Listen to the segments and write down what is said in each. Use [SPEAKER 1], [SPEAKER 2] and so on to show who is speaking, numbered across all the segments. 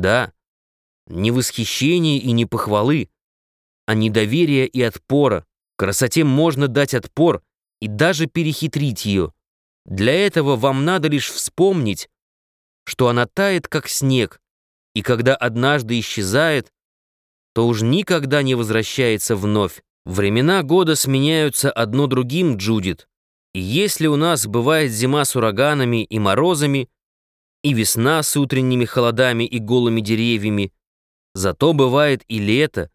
[SPEAKER 1] Да, не восхищение и не похвалы, а недоверие и отпора. Красоте можно дать отпор и даже перехитрить ее. Для этого вам надо лишь вспомнить, что она тает, как снег, и когда однажды исчезает, то уж никогда не возвращается вновь. Времена года сменяются одно другим, Джудит. И если у нас бывает зима с ураганами и морозами, и весна с утренними холодами и голыми деревьями, зато бывает и лето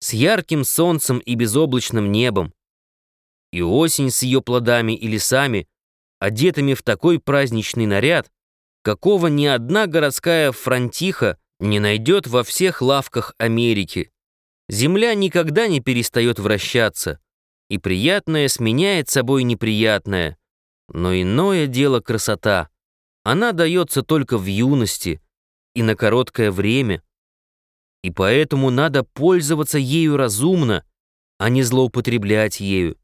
[SPEAKER 1] с ярким солнцем и безоблачным небом, и осень с ее плодами и лесами, одетыми в такой праздничный наряд, какого ни одна городская фронтиха не найдет во всех лавках Америки. Земля никогда не перестает вращаться, и приятное сменяет собой неприятное. Но иное дело красота. Она дается только в юности и на короткое время. И поэтому надо пользоваться ею разумно, а не злоупотреблять ею.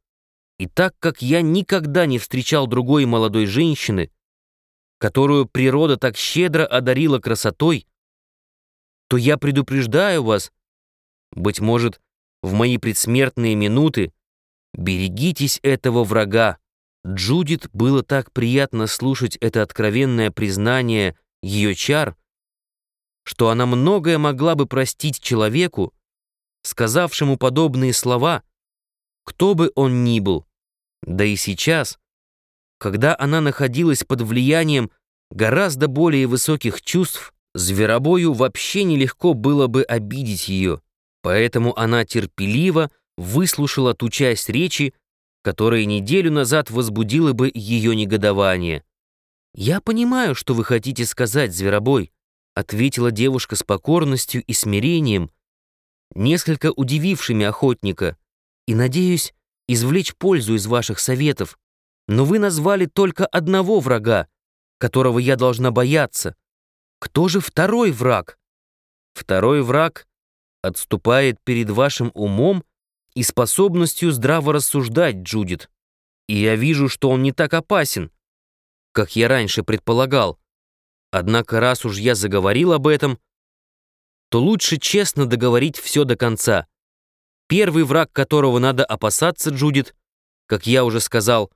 [SPEAKER 1] И так как я никогда не встречал другой молодой женщины, которую природа так щедро одарила красотой, то я предупреждаю вас, быть может, в мои предсмертные минуты, берегитесь этого врага. Джудит было так приятно слушать это откровенное признание ее чар, что она многое могла бы простить человеку, сказавшему подобные слова, кто бы он ни был. Да и сейчас, когда она находилась под влиянием гораздо более высоких чувств, зверобою вообще нелегко было бы обидеть ее, поэтому она терпеливо выслушала ту часть речи, которая неделю назад возбудила бы ее негодование. «Я понимаю, что вы хотите сказать, зверобой», ответила девушка с покорностью и смирением, несколько удивившими охотника, и, надеюсь, извлечь пользу из ваших советов, но вы назвали только одного врага, которого я должна бояться. Кто же второй враг? Второй враг отступает перед вашим умом и способностью здраво рассуждать, Джудит. И я вижу, что он не так опасен, как я раньше предполагал. Однако раз уж я заговорил об этом, то лучше честно договорить все до конца. Первый враг, которого надо опасаться, Джудит, как я уже сказал,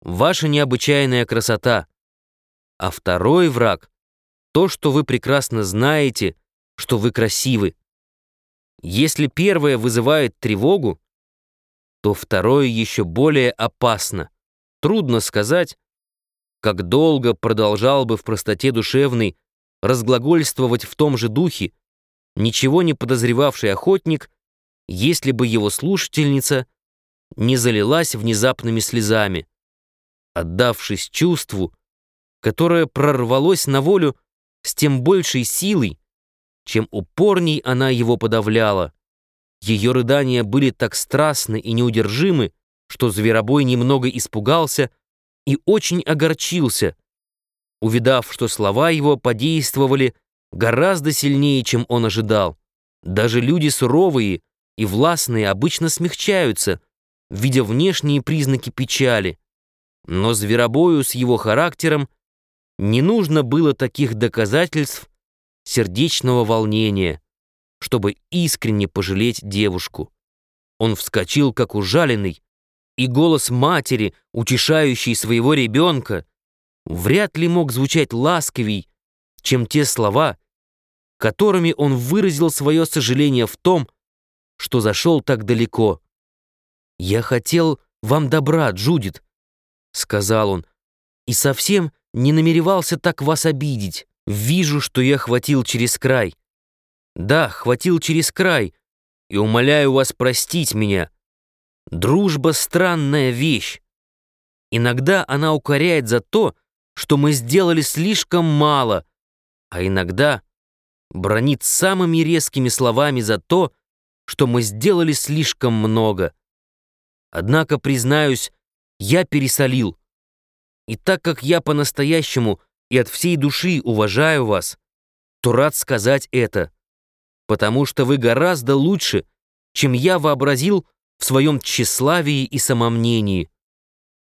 [SPEAKER 1] ваша необычайная красота. А второй враг — то, что вы прекрасно знаете, что вы красивы. Если первое вызывает тревогу, то второе еще более опасно. Трудно сказать, как долго продолжал бы в простоте душевной разглагольствовать в том же духе, ничего не подозревавший охотник, если бы его слушательница не залилась внезапными слезами, отдавшись чувству, которое прорвалось на волю с тем большей силой, чем упорней она его подавляла. Ее рыдания были так страстны и неудержимы, что зверобой немного испугался и очень огорчился, увидав, что слова его подействовали гораздо сильнее, чем он ожидал. Даже люди суровые и властные обычно смягчаются, видя внешние признаки печали. Но зверобою с его характером не нужно было таких доказательств сердечного волнения, чтобы искренне пожалеть девушку. Он вскочил, как ужаленный, и голос матери, утешающей своего ребенка, вряд ли мог звучать ласковей, чем те слова, которыми он выразил свое сожаление в том, что зашел так далеко. «Я хотел вам добра, Джудит», — сказал он, «и совсем не намеревался так вас обидеть. Вижу, что я хватил через край. Да, хватил через край, и умоляю вас простить меня. Дружба — странная вещь. Иногда она укоряет за то, что мы сделали слишком мало, а иногда бронит самыми резкими словами за то, что мы сделали слишком много. Однако, признаюсь, я пересолил. И так как я по-настоящему и от всей души уважаю вас, то рад сказать это, потому что вы гораздо лучше, чем я вообразил в своем тщеславии и самомнении.